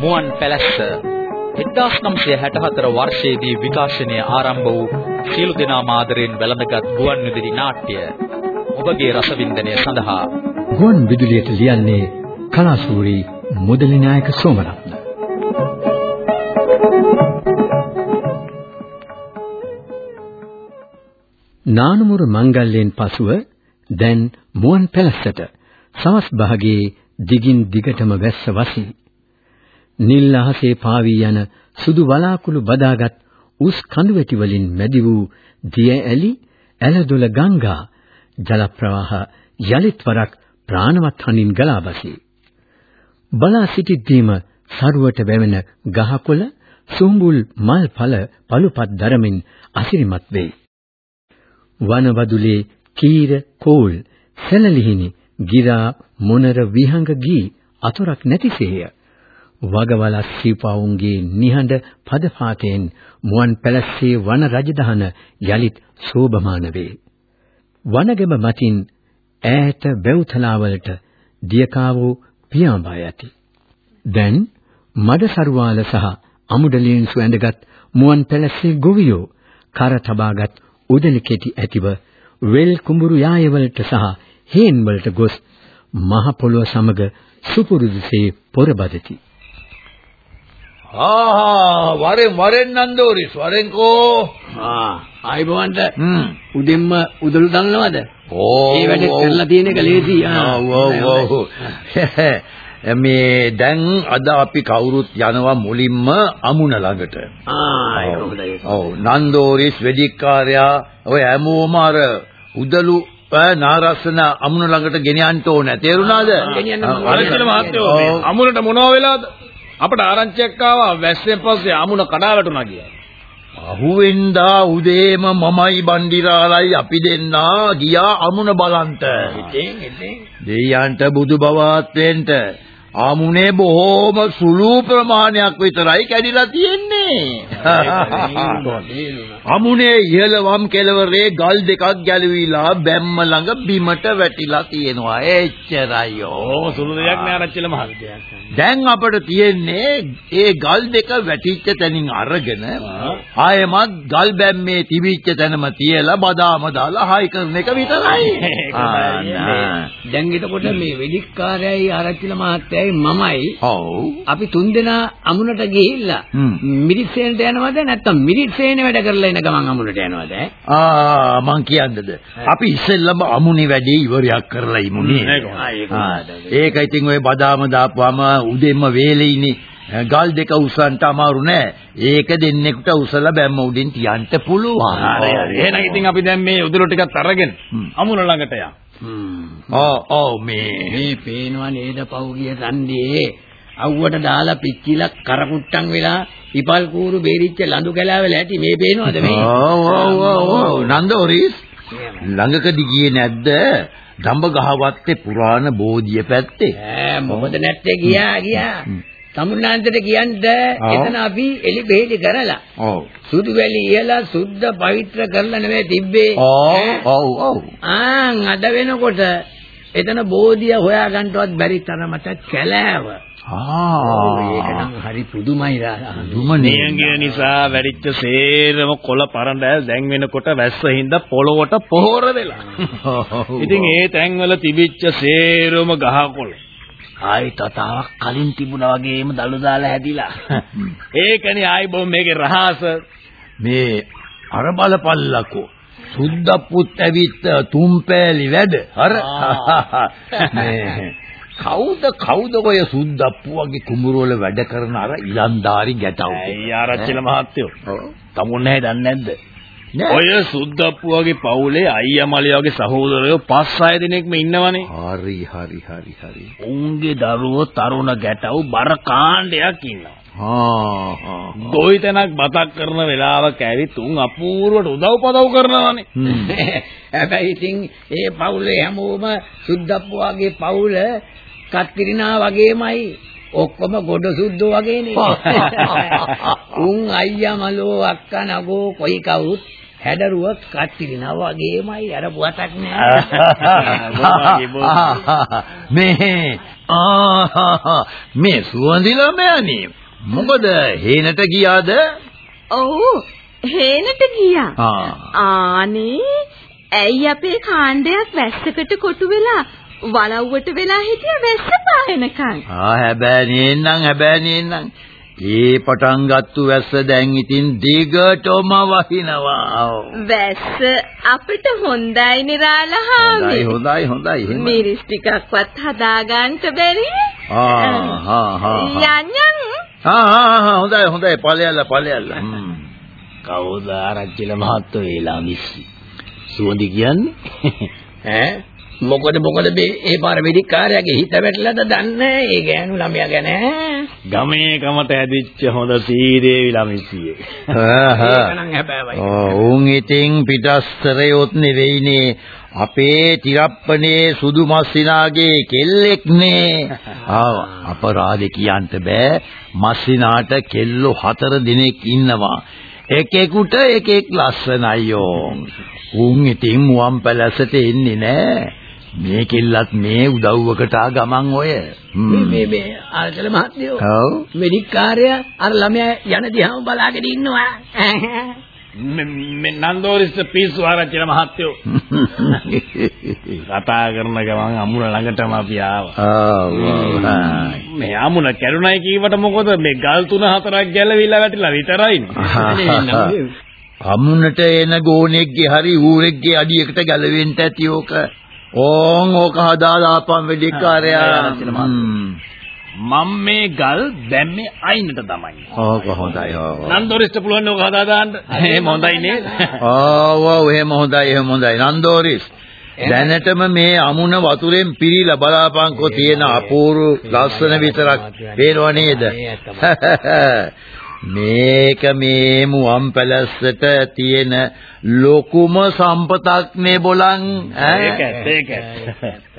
මුවන් පැලැස්ස 1964 වර්ෂයේදී විකාශනය ආරම්භ වූ සියලු දෙනා මාදරෙන් වැළඳගත් ගුවන් විදුලි නාට්‍ය ඔබගේ රසවින්දනය සඳහා. ගුවන් විදුලියට ලියන්නේ කලාසූරි මුදලි නායක සෝමරත්න. නානමුර මංගල්‍යයෙන් පසුව දැන් මුවන් පැලැස්සට සවස් භාගයේ දිගින් දිගටම වැස්ස වසී. නිල් අහසේ පාවී යන සුදු වලාකුළු බදාගත් උස් කඳු වැටි වලින් මැදි වූ දිය ඇලි ඇලදොල ගංගා ජල ප්‍රවාහ යලිත් වරක් ප්‍රාණවත් හනින් ගලා බසී. බලා සිටිද්දීම සරුවට වැවෙන ගහකොළ සුඹුල් මල් ඵල පළුපත් දරමින් අසිරිමත් වේ. වනවදුලේ කීර කෝල් සැලලිහිණි ගිරා මොනර විහංග ගී අතොරක් නැතිසේය. වගවලස් සීපාවුන්ගේ නිහඬ පදපාතෙන් මුවන් පැලස්සේ වන රජදහන යලිත් සෝභමාන වේ. වනගම මතින් ඈත වැව්තලාවලට දියකාවෝ පියාඹා යති. දැන් මඩ සරුවාල සහ අමුඩලින් සුවඳගත් මුවන් පැලස්සේ ගොවියෝ කර තබාගත් උදලි කෙටි ඇතිව වෙල් කුඹුරු යායවලට සහ හේන් වලට ගොස් මහ පොළොව සමග සුපුරුදුසේ පොරබදති. ආහා වරෙන් වරෙන් නන්දෝරිස් වරෙන්කෝ ආ ආයිබවන්ට උදෙන්ම උදළු දන්නවද? ඕ ඒ වැඩේ කරලා තියෙන එක ලේසි. ඔව් ඔව් ඔව් මේ දැන් අද අපි කවුරුත් යනවා මුලින්ම අමුණ ළඟට. ආ ඒක හොඳයි. ඔව් නන්දෝරිස් වෙදිකාර්යා ඔය හැමෝම අර උදළු නාරස්සන අමුණ ළඟට ගෙනියන්න ඕනේ. තේරුණාද? ගෙනියන්න මම අමුණට මොනව වෙලාද? අපට ආරංචියක් ආවා වැස්සෙන් පස්සේ අමුණ කඩා වැටුණා කියලා. අහුවෙන්දා උදේම මමයි බණ්ඩිරාලයි අපි දෙන්නා ගියා අමුණ බලන්ට. ඉතින් ඉතින් දෙයයන්ට බුදු බවත් වෙන්න ආමුණේ බොහෝම සුළු ප්‍රමාණයක් විතරයි කැඩිලා තියෙන්නේ. අමුණේ ඉහළ වම් කෙළවරේ ගල් දෙකක් ගැලවිලා බැම්ම ළඟ බිමට වැටිලා තියෙනවා. එච්චරයි ඕ සුළු දෙයක් නෑ ආරච්චිල මහත්තයා. දැන් අපිට තියෙන්නේ ඒ ගල් දෙක වැටිච්ච තැනින් අරගෙන ආයෙමත් ගල් බැම්මේ තිබිච්ච තැනම තියලා බදාම දාලා හයි කරන එක විතරයි. දැන් එතකොට මේ වෙදිකාරයයි ආරච්චිල මහත්තයයි මමයි ඔව්. අපි තුන්දෙනා අමුණට ගිහිල්ලා. මිරිස්සෙන්ට යනවද නැත්නම් මිරිස්සේනේ වැඩ කරලා එන ගමන් අමුණට යනවද? ආ මං කියන්නද අපි ඉස්සෙල්ලම අමුණි වැඩේ ඉවරයක් කරලා ඉමුනේ. ඒක ඉතින් ඔය බදාම දාපුවාම උදෙන්ම වේලෙයිනේ. ගල් දෙක උස්සන්ට අමාරු නෑ. ඒක දෙන්නෙකුට උසලා බැම්ම උඩින් තියන්න පුළුවන්. හරි හරි. එහෙනම් ඉතින් අපි දැන් මේ උදුර ටිකත් අරගෙන අමුණ ළඟට යමු. ඔව් ඔව් මේ. මේ පේනවා නේද පෞගිය සන්දියේ අවුවට දාලා පිච්චිලා කරකුට්ටම් වෙලා ඉපල් කූරු බේරිච්ච ලඳු කැලාවල ඇති. මේ පේනවද මේ? ඔව් ඔව් ඔව් නන්දෝරිස් ළඟකදී ගියේ නැද්ද? දඹ ගහවත්තේ පුරාණ බෝධිය පැත්තේ. ඈ මොකද නැත්තේ? ගියා ගියා. තමුන්නාන්තට කියන්න. එතන අපි එලි බෙහෙලි කරලා ඔව්. සුදු වැලි ඉහලා සුද්ධ පවිත්‍ර කරලා නෙමෙයි තිබ්බේ. ඔව් ඔව් ඔව්. ආන් අද වෙනකොට එතන බෝධිය හොයාගන්නවත් බැරි තරමට කැලෑව. ආ ඒක නම් හරි පුදුමයි රා. දුමනේ. නියංගිය නිසා වැඩිච්ච සේරම කොළ පරඬ දැන් වෙනකොට වැස්ස හින්දා පොළොවට පොහොර වෙලා. ඉතින් ඒ තැන්වල තිබිච්ච සේරම ගහකොළ ආයි තතාවක් කලින් තිබුණා වගේම දළු දාලා හැදිලා. ඒකනේ ආයි බොම් මේකේ රහස. මේ අර බලපල්ලකෝ සුද්දප්පුත් ඇවිත් තුම්පෑලි වැඩ අර මේ කවුද කවුද ඔය සුද්දප්පු වගේ කුඹුර වල වැඩ කරන අර ඉලන්දාරි ගැටව් ඇයි ආරච්චිල මහත්තයෝ. තමුන් නැහැ දන්නේ නැද්ද? ඔය සුද්දප්පු වගේ පවුලේ අයියා මලියා වගේ සහෝදරයෝ පස් හය දෙනෙක්ම ඉන්නවනේ. හරි හරි හරි හරි උන්ගේ දරුවෝ තරුණ ගැටව් බර කාණ්ඩයක් ඉන්නවා. හා හා ගොවිතැනක් බතක් කරන වෙලාවක ඇවිත් උන් අපූර්වට උදව් පදව් කරනවානේ. හැබැයි ඉතින් ඒ පවුලේ හැමෝම සුද්දප්පු වගේ පවුල කත්තිරිනා වගේමයි ඔක්කොම ගොඩ සුද්දෝ වගේනේ. උන් අයියා මලෝ අක්කා නගෝ කොයි කවුරුත් හැඩරුව කට්ටිනා වගේමයි අර පුවතක් නෑ. මේ ආ මේ සුවඳිලා මෑණි මොකද හේනට ගියාද? ඔව් හේනට ගියා. ආ. ආනේ ඇයි අපේ කාණ්ඩයක් වැස්සකට කොටු වෙලා වලව්වට වෙලා හිටිය වැස්ස පායනකන්. ආ හැබැයි නේන්නම් හැබැයි නේන්නම්. ඒ පටන් ගත්තු වැස්ස දැන් ඉතින් දිගටම වහිනවා. වැස්ස අපිට හොඳයි නිරාලහාමි. හොඳයි හොඳයි හොඳයි එහෙම. මිරිස් ටිකක්වත් හදාගන්න බැරි. ආ හා හා. යන්යන් ආ ආ හොඳයි හොඳයි ඵලයල්ලා ඵලයල්ලා. හ්ම්. කවුද ආරච්චිල මහත්තයෝ ඒලා මිස්සි. සුවඳි කියන්නේ? ඈ මොකද මොකද මේ ඒ පාර වෙදිකාරයාගේ හිත වැටලාද දන්නේ ඒ ගෑනු ළමයා ගැන ගමේ කමට ඇදිච්ච හොඳ සීදේවි ළමිසියෙක්. උන් ඉතින් පිටස්තරයොත් නෙවෙයිනේ අපේ තිරප්පනේ සුදු මස්සිනාගේ කෙල්ලෙක්නේ. ආ අපරාධ කියන්න බෑ. මස්සිනාට කෙල්ලෝ හතර දිනක් ඉන්නවා. එකෙකුට එකෙක් ලස්සනයියෝ. උන් ඉතින් මුවන් පැලසට එන්නේ නෑ. මේ කෙල්ලත් මේ උදව්වකට ගමන් ඔය. මේ මේ මේ ආචල මහත්මයෝ ඔව්. වෙදිකාරයා අර ළමයා යන දිහාම බලාගෙන ඉන්නවා මේ නන්දෝරිස් පිස්සු ආරච්චිල මහත්තයෝ කතා කරන ගමන් අමුණ ළඟටම අපි ආවා. මේ අමුණ කැරුණයි කීවට මොකද මේ ගල් තුන හතරක් ගැලවිලා වැටිලා විතරයිනේ. අමුණට එන ගෝණෙක්ගේ හරි ඌරෙක්ගේ අඩියකට ගැලවෙන්න ඇති ඕක. ඕන් ඕක හදාලා ආපම් වෙඩිකාරයා. මම මේ ගල් දැම්මේ අයිනට තමයි. ඕක හොඳයි. නන්දෝරිස්ට පුළුවන් ඕක හදා දාන්න. එහෙම හොඳයි නේද? ආව එහෙම හොඳයි එහෙම හොඳයි. නන්දෝරිස්. දැනටම මේ අමුණ වතුරෙන් පිරීලා බලාපංකෝ තියෙන අපූර්ව ලස්සන විතරක් පේනව නේද? මේක මේ මුවන් පැලැස්සට තියෙන ලොකුම සම්පතක් නේ බොලන්.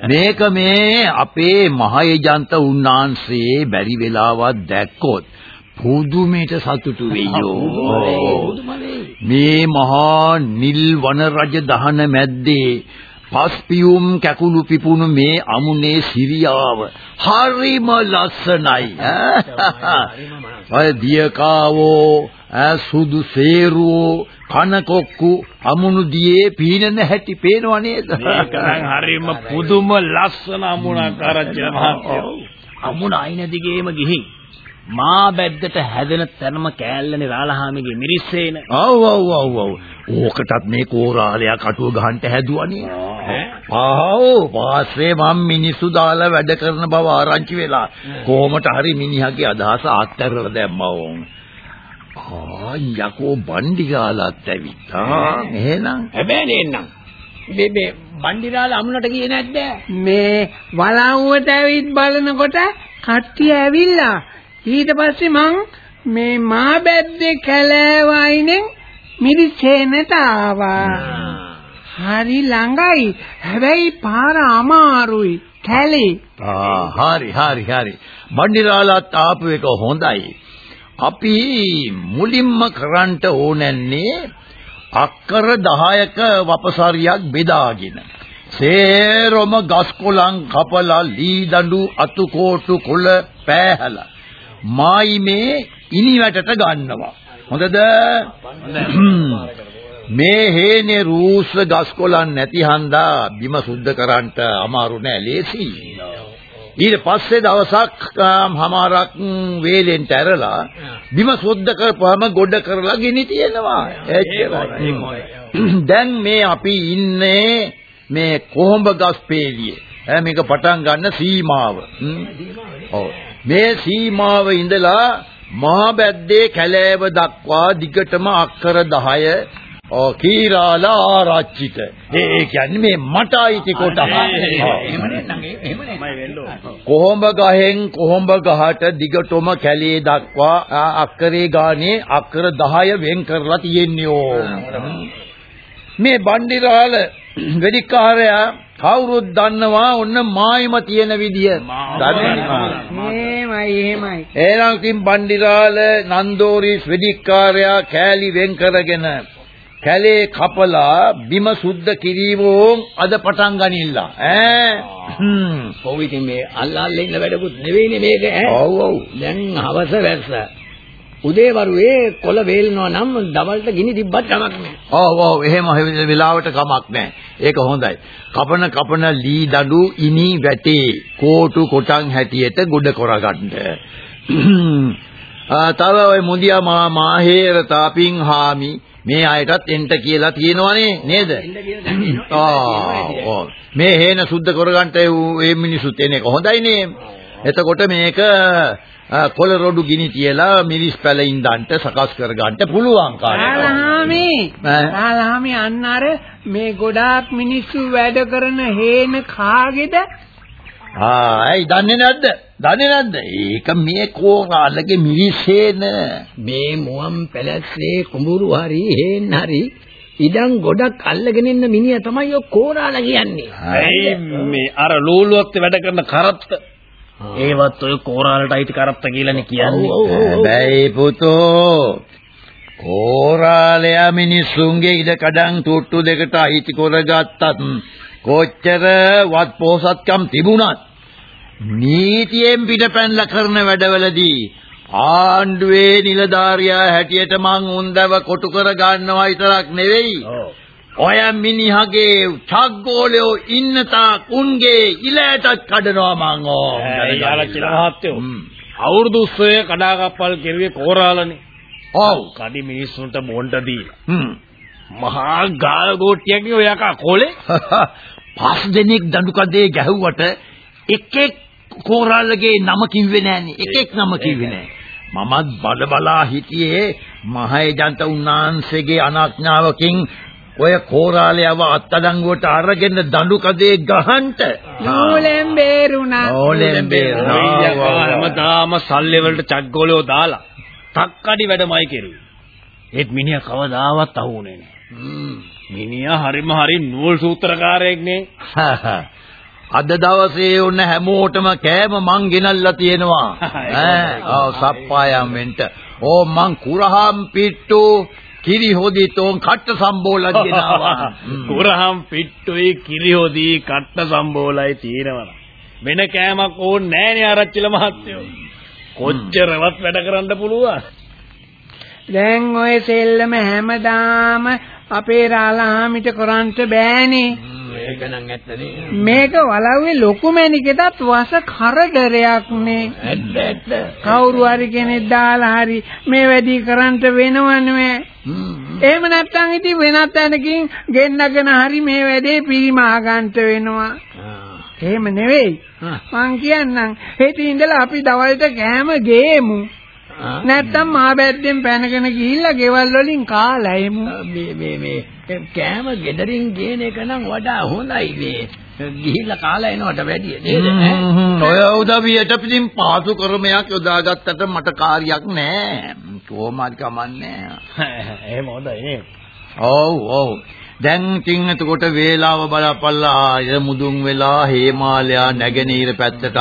මේක මේ අපේ මහේජන්ත උන්නාන්සේ බැරි වෙලාවක් දැක්කොත් පුදුමයට සතුටු වෙయ్యෝ මේ මහා නිල් වන රජ දහන මැද්දේ පස්පියුම් කැකුළු පිපුණු මේ අමුනේ සිරියාව. හරිම ලස්සනයි. අය දියකාවෝ සුදු සේරුවෝ කනකොක්කු අමුණු දියේ පීනන හැටි පේනව නේද? මේක නම් හරිම පුදුම ලස්සන අමුණක් ආරච්චිල මහත්තයෝ. අමුණ අයින දිගේම ගිහින් මා බැද්දට හැදෙන තැනම කෑල්ලනේ රාලහාමිගේ මිරිස්සේන. ඔව් ඔව් ඔව් ඔව්. ඕකටත් මේ කෝරාලයා කටුව ගහන්න හැදුවනේ ආව් පාස්සේ මම මිනිස්සු දාලා වැඩ කරන බව ආරංචි වෙලා. කොහොමට හරි මිනිහාගේ අදහස අත්හැරලා දැම්මා වොන් ආ යකෝ බණ්ඩි ගාලත් ඇවිත්තා. එහෙනම්? හැබැයි නේන්නම් මේ මේ බණ්ඩිරාල අමුණට ගියේ නැද්ද? මේ වලව්වට ඇවිත් බලනකොට කට්ටිය ඇවිල්ලා. ඊට පස්සේ මං මේ මා බැද්දේ කැලෑවයිනෙන් මිරිසෙනට ආවා හරි ළඟයි. හැබැයි පාර අමාරුයි. කැලේ. ආ හරි හරි හරි. බණ්ඩිරාලත් ආපු එක හොඳයි. අපි මුලින්ම කරන්න ඕනන්නේ අක්කර 10ක වපසරියක් බෙදාගෙන. සේරම ගස් කොළන් කපලා ලී දඬු අතුකෝටු කොළ පෑහලා මායි මේ ඉනි වැටට ගන්නවා. හොඳද මේ හේනේ රූස්ස ගස් කොළන් නැති හන්දා බිම සුද්ධ කරන්නට අමාරු නෑ ලේසි. ඊට පස්සේ දවසක් හමාරක් වේලෙන්ට ඇරලා බිම සුද්ධ කරපුවම ගොඩ කරලා ගිනි තියෙනවා. දැන් මේ අපි ඉන්නේ මේ කොහොඹ ගස් පේලියේ. ඈ මේක පටන් ගන්න සීමාව. ඔව්. මේ සීමාව ඉඳලා මහා බැද්දේ කැලෑව දක්වා දිගටම අක්කර 10 ඔව් කීරාල ආරච්චිට ඒ කියන්නේ මේ මට අයිති නැත්නම් කොහොඹ ගහෙන් කොහොඹ ගහට දිගටම කැලේ දක්වා අක්කරේ ගානේ අක්කර 10 වෙන් කරලා තියෙන්නේ ඕ. මේ බණ්ඩිරාල වෙදිකාරයා කවුරුත් දන්නවා ඔන්න මායිම තියෙන විදිය. දන්නවා එහෙමයි එහෙමයි. එහෙනම් ඉතින් බණ්ඩිරාල නන්දෝරිස් වෙදිකාරයා කෑලි වෙන් කරගෙන කැලේ කපලා බිම සුද්ධ කිරීමෝන් අද පටන් ගනිල්ලා ඈ ඔව් ඉතින් මේ අල්ලාල්ලා ඉන්න වැඩකුත් නෙවෙයිනේ මේක ඈ. ඔව් ඔව් දැන් හවස වැස්ස. උදේවරුේ කොළ වේලනවා නම් දවල්ට ගිනි තිබ්බත් කමක් නැහැ. ඔව් ඔව් එහෙම වෙලාවට කමක් නැහැ. ඒක හොඳයි. කපන කපන ලී දඬු ඉනි වැටේ කෝටු කොටන් හැටියට ගොඩ කරගන්න. ආ තව ඔය මුදියා මා මාහේර තාපින් හාමි මේ අයටත් එන්න කියලා තියෙනවනේ නේද? මේ හේන සුද්ධ කරගන්න ඒ මිනිසුත් එන එක හොඳයිනේ. එතකොට මේක කොළ රොඩු ගිනි තියලා මිරිස් පැලින් දන්ට සකස් කරගන්න පුළුවන් කාර්යයක්. ආලහාමි ආලහාමි අන්න අර මේ ගොඩාක් මිනිස්සු වැඩ කරන හේන කාගේද ආ ඇයි දන්නේ නැද්ද? දන්නේ නැද්ද? ඒක මේ කෝරාලගේ මිරිසේන. මේ මුවන් පැලැස්සේ කුඹුරු හරි හේන් හරි ඉඩම් ගොඩක් අල්ලගෙන ඉන්න මිනිහා තමයි ඔය කෝරාලා කියන්නේ. ඇයි මේ අර ලූලුවත් වැඩ කරන කරත්ත ඒවත් ඔය කෝරාලට අයිති කරත්ත කියලානේ කියන්නේ. හැබැයි පුතෝ කෝරාලයා මිනිස්සුන්ගේ ඉඩ කඩන් තුට්ටු දෙකට අයිති කරගත්තත් කොච්චර වත් පොසත්කම් තිබුණත් නීතියෙන් පිටපැන්ලා කරන වැඩවලදී ආණ්ඩුවේ නිලධාරියා හැටියට මං උන්දව කොටු කර ගන්නවා විතරක් නෙවෙයි. ඔය මිනිහගේ චග්ගෝලයෝ ඉන්න තාක් උන්ගේ ඉලෑටත් කඩනවා මං ඕ. අවුරුදු 6 කඩාකප්පල් කෙරුවේ කෝරාලනේ. ඔව්. කඩි මිනිස්සුන්ට බොණ්ඩ දීලා. මහා ගාල ගෝට්ටියක්ගේ ඔය යකා කොලේ පස් දෙනෙක් දඬු කඩේ ගැහුවට එකෙක් කෝරාලගේ නම කිව්වේ නෑනේ. එකෙක් නම කිව්වේ නෑ. මමත් බල බලා හිටියේ මහේජන්ත උන්නාන්සේගේ අනාඥාවකින් ඔය කෝරාලයව අත්අඩංගුවට අරගෙන දඬු කඩේ ගහන්න. නූලෙන් බේරුණා ඕලෙන් බේරනවා. හැමදාම සල්ලි වලට චග්ගෝලෝ දාලා තක්කඩි වැඩමයි කෙරුවේ. ඒත් මිනිහා කවදාවත් අහුුනේ නෑ. මිනිහා හරිම හරි නූල් සූත්‍රකාරයෙක් නේ. අද දවසේ උන්න හැමෝටම කෑම මං ගෙනල්ලා තියෙනවා. ඈ ඔව් සප්පායම් වෙන්න. ඕ මං කුරහම් පිට්ටු කිරි හොදි තෝන් කට්ට සම්බෝලක් ගෙනාවා. කුරහම් පිට්ටුයි කිරිහොදී කට්ට සම්බෝලයි තියෙනවා. වෙන කෑමක් ඕනේ නෑනේ ආරච්චිල මහත්තයෝ. කොච්චරවත් වැඩ කරන්න පුළුවන්. දැන් ඔය සෙල්ලම හැමදාම අපේ රාලහාමිට කරන්ට බෑනේ. ඒක නම් ඇත්තනේ. මේක වලව්වේ ලොකු මැනිකටත් වස කරදරයක් නේ. ඇත්ත ඇත්ත. කවුරු හරි කෙනෙක් දාලා හරි මේ වැඩි කරන්ට වෙනවනේ එහෙම නැත්නම් ඉතින් වෙනත් තැනකින් ගෙන්නගෙන හරි මේ වැඩේ පිරිමා ගන්නට වෙනවා. එහෙම නෙවෙයි. මං කියන්නම් හෙට ඉඳලා අපි දවල්ට කෑම ගේමු නැත්තම් මා බැද්දෙන් පැනගෙන ගිහිල්ලා ගෙවල් වලින් කාලා එමු මේ මේ මේ කෑම ගෙදරින් ගේන එක නම් වඩා හොඳයි මේ. ගිහිල්ලා කාලා එනවට වැඩිය නේද? ඔය උදවියට පිටින් පාසු ක්‍රමයක් යොදාගත්තට මට කාර්යයක් නෑ. කොහොමද කමන්නේ. එහෙම හොඳයි නේ. ඔව් ඔව්. දැන් තින් එතකොට වේලාව බලපල්ලා ආය මුදුන් වෙලා හේමාලයා නැගෙනහිර පැත්තටත්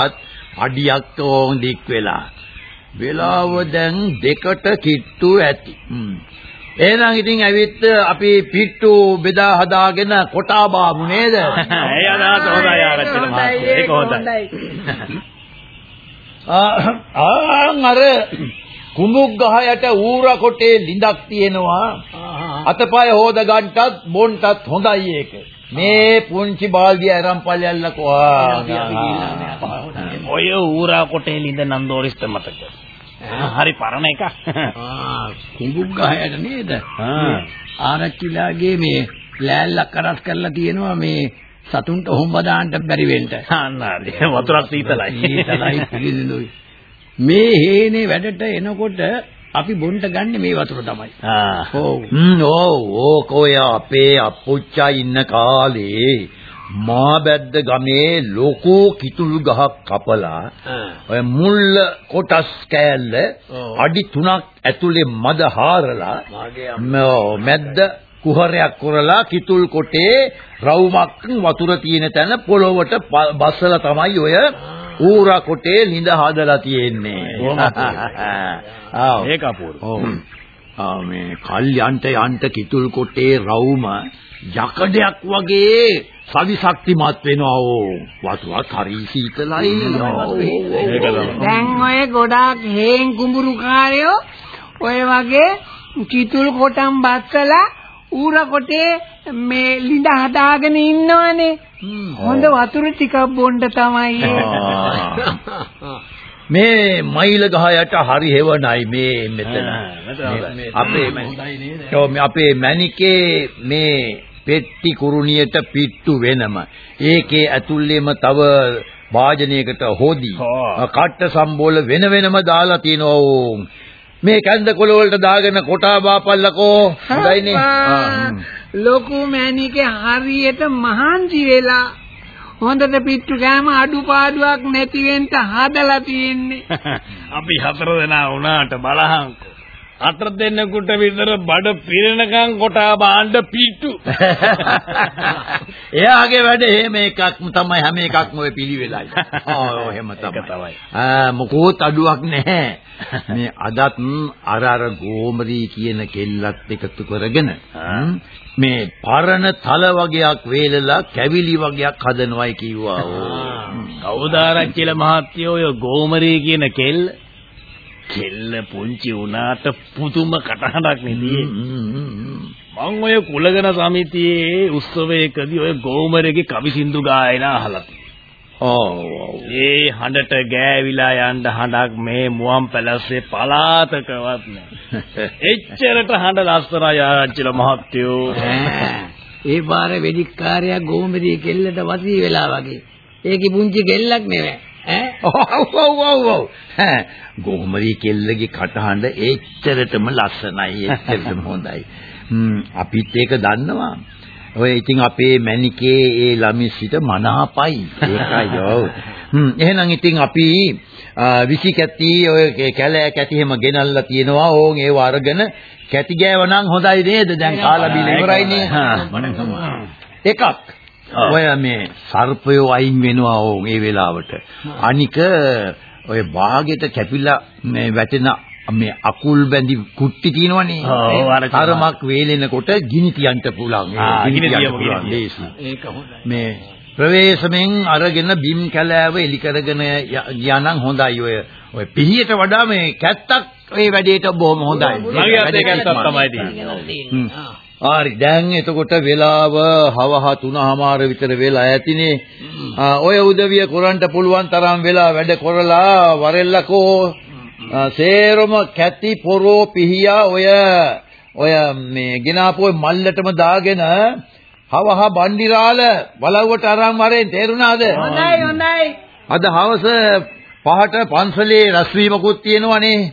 අඩියක් ඕන් දික් වෙලා. වේලාව දැන් දෙකට කිට්ටු ඇති. එහෙනම් ඉතින් ඇවිත් අපි පිට්ටු බෙදා හදාගෙන කොටා බාමු නේද? ඒ අදහස හොඳයි ආරච්චිල මහත්තයෝ. ඒක හොඳයි. ආන් අර කුඹුක් ගහයට ඌරා කොටේ ලිඳක් තියෙනවා. අතපය හොද ගන්නටත් බොන්ටත් හොඳයි ඒක. මේ පුංචි බාල්දිය අරන් පල්යල්ලකෝ. ඔය ඌරා කොටේ ලිඳ නන්දෝරිස්ට මතක. හරි පරණ එකක්. ආ කුඹුක් ගහයට නේද? ආ. ආරච්චිලාගේ මේ ලෑල්ලක් අරස් කරලා තියෙනවා මේ සතුන්ට හොම්බ දාන්න බැරි වෙන්න. අන්න හරි. වතුරක් සීතලයි. සීතලයි පිළිඳුයි. මේ හේනේ වැඩට එනකොට අපි බොන්න ගන්න මේ වතුර තමයි. ආ. ඔව්. හ්ම් ඔව් ඕක ඔය අපේ අප්පුච්චා ඉන්න කාලේ මා බැද්ද ගමේ ලොකු කිතුළු ගහක් කපලා ඔය මුල්ල කොටස් කෑල්ල අඩි 3ක් ඇතුලේ මද හාරලා මැද්ද කුහරයක් කරලා කිතුල් කොටේ රවුමක් වතුර තියෙන තැන පොළොවට බස්සලා තමයි ඔය ඌරා කොටේ ලිඳ හදලා තියෙන්නේ. ආව්. ඒක අපූර්ව. ඔව්. ආ මේ කල්යන්ට යන්ට කිතුල් කොටේ රවුම යකඩයක් වගේ සවි ශක්තිමත් වෙනවා ඕ වතුරත් හරි සීතලයි. දැන් ඔය ගොඩාක් හේන් කුඹුරු කාරයෝ ඔය වගේ කිතුල් කොටම් බස්සලා ඌර කොටේ මේ ලිඳ හදාගෙන ඉන්නවනේ. හොඳ වතුර ටිකක් බොන්න තමයි. මේ මයිල ගහ යට හරි හෙවණයි මේ මෙතන අපේ අපේ මැනිකේ මේ පෙට්ටි කුරුණියට පිට්ටු වෙනම. ඒකේ ඇතුළේම තව වාජනයකට හොදි. කට්ට සම්බෝල වෙන වෙනම දාලා තිනවා ඕන් මේ කැන්ද කොළ වලට දාගෙන කොටා බාපල්ලකෝ. හොඳයිනේ. ලොකු මෑණිකේ හරියට මහන්සි වෙලා හොඳට පිට්ටු කෑම අඩුපාඩුවක් නැති වෙන්න හදලා තියෙන්නේ. අපි හතර දෙනා වුණාට බලහන්කෝ. හතර දෙනෙකුට විතර බඩ පිරෙනකන් කොටා බාණ්ඩ පිට්ටු. එයාගේ වැඩ එහෙම එකක් තමයි හැම එකක්ම ඔය පිළිවෙලයි. ආ එහෙම තමයි. ආ මොකෝත් අඩුවක් නැහැ. මේ අදත් අර අර ගෝමරී කියන කෙල්ලත් එකතු කරගෙන මේ පරණ තල වගේක් වේලලා කැවිලි වගේක් හදනවයි කිව්වා. කවුද ආරච්චිල මහත්තයෝ ඔය ගෝමරී කියන කෙල්ල? කෙල්ල පුංචි වුණාට පුදුම කටහඬක් නෙදී. මං ඔය කුලගන සමිතියේ උත්සවයකදී ඔය ගෝමරේගේ කවි සින්දු ගායනා අහලා ඒ හඬට ගෑවිලා යන්න හඬක් මේ මුවන් පැලස්සේ පලාතකවත් නැහැ. එච්චරට හඬ ලස්සනයි ආරච්චිල මහත්තයෝ. ඒ පාර වෙදිකාරයා ගෝමරී කෙල්ලට වසී වෙලා වගේ. ඒකේ පුංචි කෙල්ලක් නෙවෙයි. ඈ? ඔව් ඔව් ඔව් ඔව්. ඈ, ගෝමරී කෙල්ලගේ කටහඬ එච්චරටම ලස්සනයි එච්චරටම හොඳයි. හ්ම් අපිත් ඒක දන්නවා. ඔය ඉතින් අපේ මැනිකේ ඒ ළමයි සිට මනාපයි. ඒකයි ඔව්. හ්ම් එහෙනම් ඉතින් අපි විසි කැටි ඔය කැලෑ කැටි හැම ගෙනල්ලා තියෙනවා. ඕන් ඒව අරගෙන කැටි ගෑවනම් හොඳයි නේද? දැන් කාලා බීලා ඉවරයිනේ. එකක් ඔය මේ සර්පයෝ අයින් වෙනවා ඕන් ඒ වෙලාවට. අනික ඔය බාගෙට කැපිලා මේ වැටෙන මේ අකුල් බැඳි කුට්ටි තියෙනවනේ. ඔව්, අර තරමක් වේලෙනකොට ගිනි තියන්න පුළුවන්. ගිනි තියන්න තියමු. මේ ප්‍රවේශමෙන් අරගෙන බිම් කැලෑව එලි කරගෙන යනනම් හොඳයි ඔය ඔය පිහියට වඩා මේ කැත්තක් ඒ වැඩේට බොහොම හොඳයි. මගේ අතේ කැත්තක් තමයි තියෙන්නේ. හරි දැන් එතකොට වෙලාව හවහ 3:00මාර විතර වෙලා ඇතිනේ. ඔය උදවිය කරන්න පුළුවන් තරම් වෙලා වැඩ කරලා වරෙල්ලකෝ සේරම කැති පොරෝ පිහියා ඔය ඔය මේ ගෙනාපු මල්ලටම දාගෙන හවහ බණ්ඩිරාල බලව්වට අරන් වරෙන් තේරුණාද? හොඳයි හොඳයි. අද හවස පහට පන්සලේ රැස්වීමකුත් තියෙනවනේ.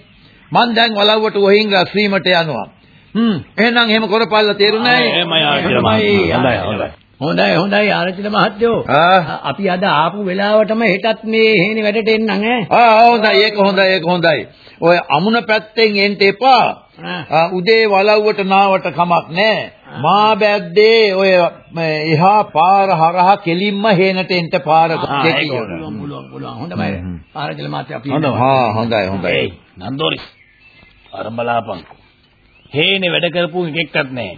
මං දැන් වලව්වට වහින් රැස්වීමට යනවා. හ්ම් එහෙනම් එහෙම කරපල්ලා තේරුණායි. එහෙමයි ආරච්චිල මහත්තයෝ. හොඳයි හොඳයි. හොඳයි හොඳයි ආරච්චිල මහත්තයෝ. ආ. අපි අද ආපු වෙලාවටම හෙටත් මේ හේනි වැඩට එන්නම් ඈ. ආ හොඳයි ඒක හොඳයි ඒක හොඳයි. ඔය අමුණ පැත්තෙන් එන්න එපා. උදේ වලව්වට නාවට කමක් නැහැ. මා බැද්දේ ඔය එහා පාර හරහා කෙලින්ම හේනට එන්න පාර හොඳයි. පුළුවන් පුළුවන් හොඳයි. ආරච්චිල මහත්තයා අපි හොඳයි. හොඳයි හොඳයි. ඒයි නන්දෝරිස් අර බලාපන්කෝ හේනේ වැඩ කරපු එකෙක්වත් නැහැ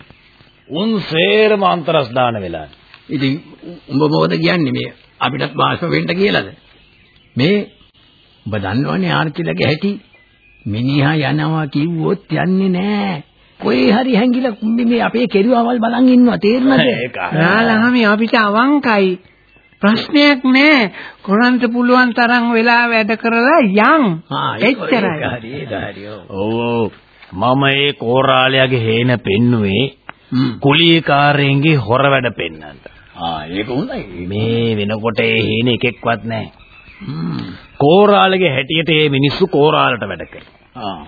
උන් සේරම අන්තරස් දාන වෙලා ඉතින් උඹ මොකද කියන්නේ මේ අපිටත් වාසම වෙන්න කියලාද? මේ ඔබ දන්නවනේ ආර්චිලගේ හැටි. මිනිහා යනවා කිව්වොත් යන්නේ නැහැ. කොහේ හරි හැංගිලා මේ අපේ කෙරුවවල් බලන් ඉන්නවා තේරුණාද? ඒක නාලහමි අපිට අවංකයි. ප්‍රශ්නයක් නෑ. කරන්ට පුළුවන් තරම් වෙලා වැඩ කරලා යන්. එච්චරයි. හරි ඒක හරි. ඔව් ඔව් මම ඒ කෝරාලයාගේ හේන පෙන්නුවේ. කුලීකාරයන්ගේ හොර වැඩ පෙන්නන්න ආ ඒක හොඳයි. මේ වෙනකොට ඒ හේන එකෙක්වත් නැහැ. කෝරාලගේ හැටියට මේ මිනිස්සු කෝරාලට වැඩ කරනවා ආ.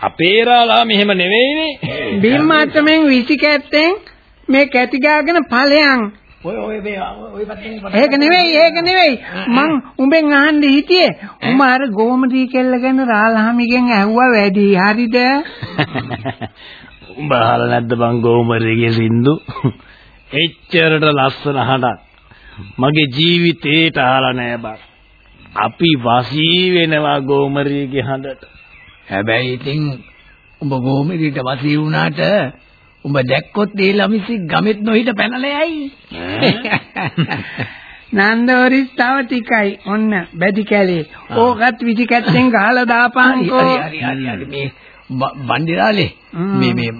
අපේ රාලා මෙහෙම නෙවෙයිනේ බිම්මාත්තමෙන් විසි කැත්තෙන් මේ කැටි ගාගෙන ඵලයන්. ඔය ඔය මේ ඔය පැත්තෙන් ඒක නෙවෙයි ඒක නෙවෙයි. මං උඹෙන් අහන්න හිටියේ. උඹ අර ගෝමදී කෙල්ල ගැන රාලහමිගෙන් ඇහුවා වැඩි. හරිද? උඹ අහලා නැද්ද බං ගෝමරේගේ සින්දු එච්චරට ලස්සන හඬක් මගේ ජීවිතේට අහලා නෑ බං අපි වසී වෙනවා ගෝමරේගේ හඬට හැබැයි ඉතින් උඹ ගෝමෙදිට වසී වුණාට උඹ දැක්කොත් ඒ ළමිසි ගමෙත් නොහිට පැනලා යයි. නන්දෝරිස් තව ටිකයි. ඔන්න බැදි කැලේ. ඕකත් විදි කැත්තෙන් ගහලා දාපන්කෝ. හරි හරි හරි මේ බණ්ඩිරාලේ මේ මේ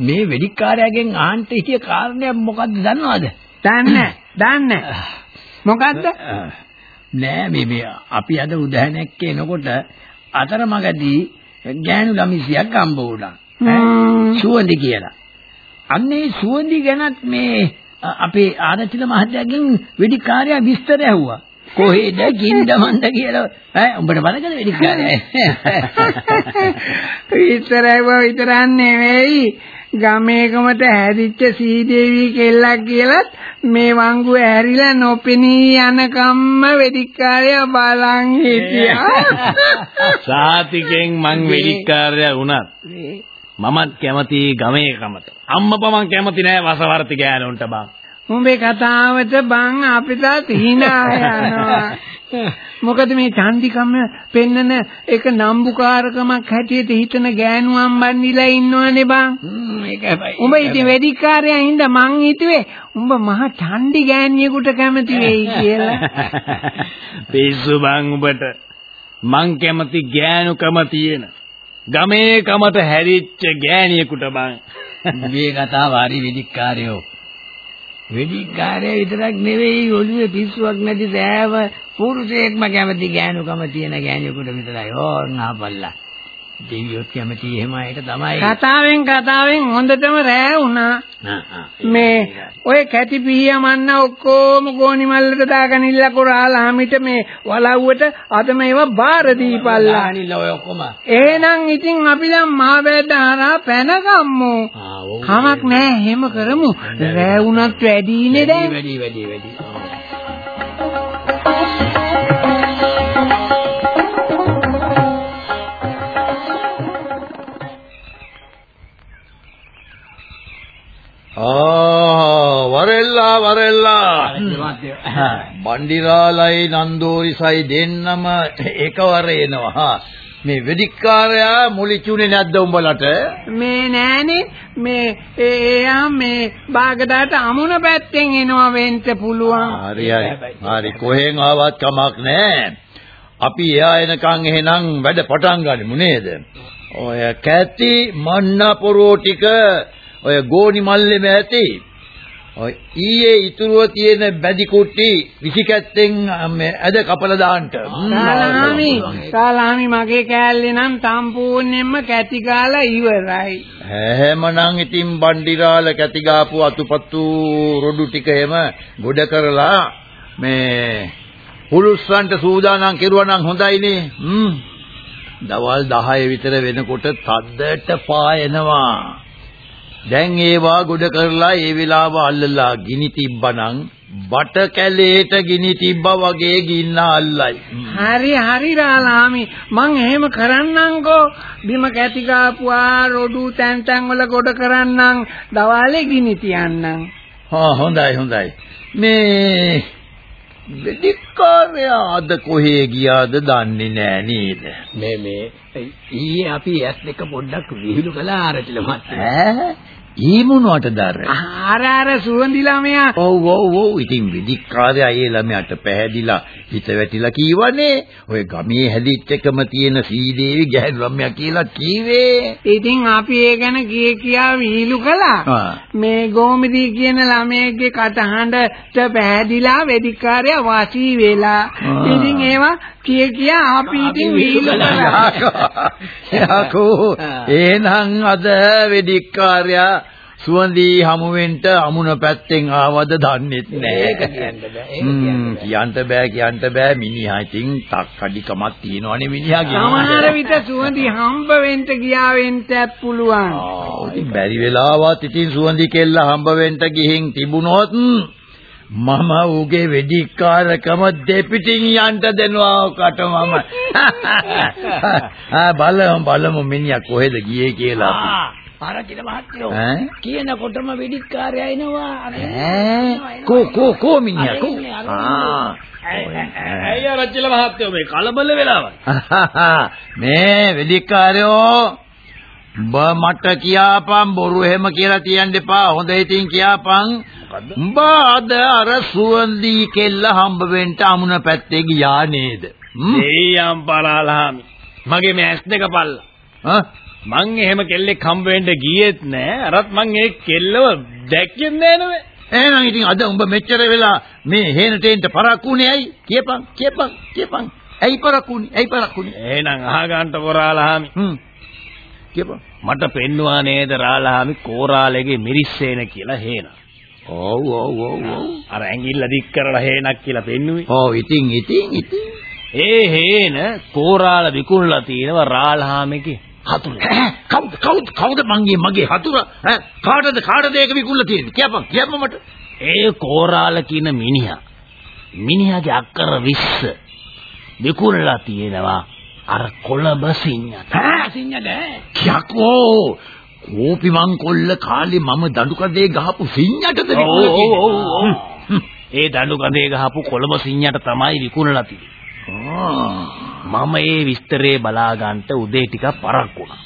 මේ වෙඩික්කාරයාගෙන් ආන්ට හිටිය කාරණයක් මොකද්ද දන්නවද? දන්නේ දන්නේ. මොකද්ද? නෑ මේ මේ අපි අද උදැහනක් කියනකොට අතරමඟදී ගෑනු ළමිසියක් හම්බ වුණා. සුවඳි කියලා. අන්නේ සුවඳි ගැනත් මේ අපේ ආරච්චිල මහත්තයාගෙන් වෙඩික්කාරයා විස්තර ඇහුවා. කොහෙද කින්දමන්ද කියලා ඈ උඹට බලකද වෙඩික්කාරයා විස්තර ඇහුවා විතරක් නෙවෙයි ගමේකමට හැදිච්ච සීදේවි කෙල්ලක් කියලත් මේ වංගුව ඇරිලා නොපෙනී යනකම්ම වෙඩික්කාරයා බලන් හිටියා. සාතිකෙන් මං වෙඩික්කාරයා වුණත් මමත් කැමති ගමේකමට. අම්මපා මං කැමති නෑ වසවර්ති ගෑනුන්ට බං. උඹේ කතාවට බං අපිටත් hina යනවා. මොකද මේ චන්දිකම පෙන්නන එක නම්බුකාරකමක් හැටියට හිතන ගෑනුවන් බන්දිලා ඉන්නවනේ බං. උඹ ඉතින් වෙදිකාරයා හින්දා මං හිතුවේ උඹ මහ චන්දි ගෑණියෙකුට කැමති වෙයි කියලා. පිස්සු බං උඹට. මං කැමති ගෑනුකම තියෙන. ගමේ කමට හැරිච්ච ගෑණියෙකුට බං. මේ කතාව හරි වෙදිකාරයෝ. වෙදිකාරය විතරක් නෙවෙයි ඔළුවේ පිස්සුවක් නැති සෑම පුරුෂයෙක්ම කැමති ගෑනුකම තියෙන ගෑණියෙකුට විතරයි. ඕන් ආපල්ලා. දෙවියොත් කැමති එහෙම අයට තමයි. කතාවෙන් කතාවෙන් හොඳටම රෑ වුණා. මේ ඔය කැටි පිහිය මන්න ඔක්කොම ගෝනි මල්ලට දාගෙන ඉල්ල කොරාලාමිට මේ වලව්වට අද මේවා බාර දීපල්ලා. අනිල්ල ඔය ඔක්කොම. එහෙනම් ඉතින් අපි දැන් මහබැද්ද හරහා පැනගම්මු. කමක් නෑ එහෙම කරමු. රෑ වුණත් වැඩිනේ දැන්. වැඩි වැඩි වැඩි. වරෙල්ලා වරෙල්ලා. බණ්ඩිරාලයි නන්දෝරිසයි දෙන්නම එකවර එනවා. මේ වෙදිකාරයා මුලිචුනේ නැද්ද උඹලට? මේ නෑනේ. මේ එයා මේ බාගදාට අමුණ පැත්තෙන් එනවා වෙන්න පුළුවන්. හරි හරි හරි කොහෙන් ආවත් කමක් නෑ. අපි එයා එනකන් එහෙනම් වැඩ පටන් ගනිමු නේද? ඔය කැති මන්නාපොරෝ ටික ඔය ගෝනි මල්ලෙම ඇති. ඔය ඊයේ ඉතුරුව තියෙන බැදි කුට්ටි විසිකැත්තෙන් මේ ඇද කපලා දාන්න. කාලාමි කාලාමි මගේ කෑල්ලේ නම් සම්පූර්ණයෙන්ම කැටි ගාලා ඉවරයි. එහෙමනම් ඉතින් බණ්ඩිරාල කැටි ගාපු අතුපතු රොඩු ටික එහෙම ගොඩ කරලා මේ පුරුස්සන්ට සූදානම් කෙරුවා නම් හොඳයිනේ. හ්ම්. දවල් 10 විතර වෙනකොට තද්දට පායනවා. දැන් ඒවා ගොඩ කරලා ඒ වෙලාව අල්ලලා ගිනි තිබ්බනම් බට කැලේට ගිනි තිබ්බා වගේ ගින්න අල්ලයි. හරි හරි රාලාමි මං එහෙම කරන්නම්කෝ බිම කැටි ගාපුවා රොඩු තැන් තැන් වල ගොඩ කරන්නම් දවාලේ ගිනි තියන්නම්. හා හොඳයි හොඳයි. මේ වෙදිකාරයා අද කොහේ ගියාද දන්නේ නෑ නේද? මේ මේ ඊයේ අපි ඇස් දෙක පොඩ්ඩක් විහිළු කළා ආරටිල මහත්තයා. ඈ ඊ මොනවටද අර? අර අර සුවඳි ළමයා ඔව් ඔව් ඔව් ඉතින් වෙදිකාරයා ඒ ළමයාට පැහැදිලා හිත වැටිලා කීවනේ ඔය ගමේ හැදිච්ච එකම තියෙන සීදේවි ගැහැණු ළමයා කියලා කීවේ. ඉතින් අපි ඒ ගැන කිය කියා විහිළු කළා. මේ ගෝමිදී කියන ළමයේගේ කටහඬට පැහැදිලා වෙදිකාරයා වාසී වෙලා. ඉතින් ඒවා කිය කියා අපි ඉතින් කළා. යකෝ එහෙනම් අද වෙදිකාරයා සුවඳී හමුවෙන්ට අමුණ පැත්තෙන් ආවද දන්නෙත් නෑ. කියන්න බෑ. කියන්න බෑ මිනිහා ඉතින් තක්කඩිකමක් තියෙනවනේ මිනිහාගේ. සමහර විට සුවඳි හම්බ වෙන්න ගියා වෙන්නත් පුළුවන්. ආ ඉතින් බැරි වෙලාවත් ඉතින් සුවඳි කෙල්ල හම්බ වෙන්න ගිහින් තිබුණොත් මම ඌගේ වෙදිකාරකම දෙපිටින් යන්න දෙනවා ඔකට මම. ආ බලමු බලමු මිනිහා කොහෙද ගියේ කියලා අපි. ආරටිල මහත්තයෝ? කියනකොටම වෙඩික්කාරයා එනවා. ඈ කෝ කෝ කෝ මිනිහා කෝ. ආ ඇයි ආරච්චිල මහත්තයෝ මේ කලබල වෙලාවයි. මේ වෙදිකාරයෝ උඹ මට කියාපන් බොරු එහෙම කියලා තියන්න එපා. හොඳ ඉතින් කියාපන්. උඹ අද අර සුවන්දී කෙල්ල හම්බ වෙන්න අමුණ පැත්තේ ගියා නේද? දෙයියන් පරාලහාමි. මගේ මේ ඇස් දෙක පල්ලා. හා මං එහෙම කෙල්ලෙක් හම්බ වෙන්න ගියෙත් නෑ. අරත් මං ඒ කෙල්ලව දැක්කෙත් නෑ නෙවෙයි. එහෙනම් ඉතින් අද උඹ මෙච්චර වෙලා මේ හේනට එන්න පරක්කුනේ ඇයි? කියපන් කියපන් කියපන්. ඇයි පරක්කුනේ? ඇයි පරක්කුනේ? එහෙනම් අහගන්න පොරාලහාමි. හ්ම්. කියපන්. මට පෙන්නවා නේද රාලහාමි කෝරාලේගේ මිරිස්සේන කියලා හේන. ඔව් ඔව් ඔව් ඔව්. අර ඇඟිල්ල දික් කරලා හේනක් කියලා පෙන්නුවේ. ඔව් ඉතින් ඉතින් ඉතින් ඒ හේන කෝරාල විකුණලා තියෙනවා රාලහාමිගේ හතුරු. කවුද කවුද කවුද මංගේ මගේ හතුර ඈ කාටද කාටද ඒක විකුණලා තියෙන්නේ කියපන් කියපන් මට ඒ කෝරාල කියන මිනිහා මිනිහාගේ අක්කර 20 විකුණලා තියෙනවා අර කොළඹ සිඤ්ඤට. ඈ සිඤ්ඤද කියකෝ කෝපි මං කොල්ල කාලේ මම දඬු කඩේ ගහපු සිඤ්ඤටද ඒ දඬු කඳේ ගහපු කොළඹ සිඤ්ඤට තමයි විකුණලා තියෙන්නේ. මම ඒ විස්තරේ බලා ගන්නට උදේ ටිකක් පරක් වුණා.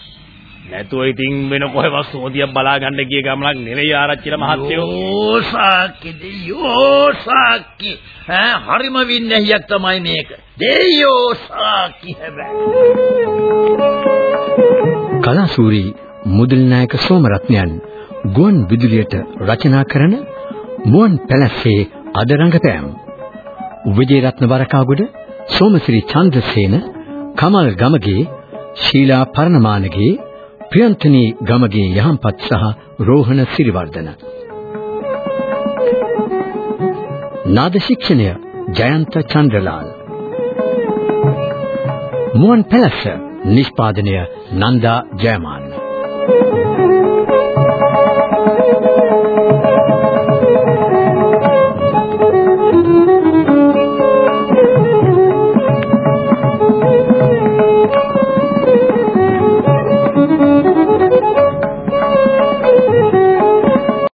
නැතුව ඉතින් වෙන කොහෙවත් සෝදියක් බලා ගන්න ගිය ගමනක් නෙවෙයි ආරච්චිලා මහත්තයෝ. යෝසාකි දෙයෝසාකි ඈ හරිම වින්නැහියක් තමයි මේක. දෙයෝසාකි හැබැයි. කලාසූරි මුදල් නායක සෝමරත්නයන් ගුවන් විදුලියට රචනා කරන මුවන් පැලස්සේ අද රංගපෑම්. විජේරත්න වරකාගොඩ සෝමසිරි චන්ද්‍රසේන කමල් ගමගේ ශීලා පරණමානගේ ප්‍රියන්තනී ගමගේ යහම්පත් සහ රෝහණ සිරිවර්ධන. නාද ශික්ෂණය ජයන්ත චන්ද්‍රලාල්. මුවන් පැලස්ස නිෂ්පාදනය නන්දා ජයමාන්න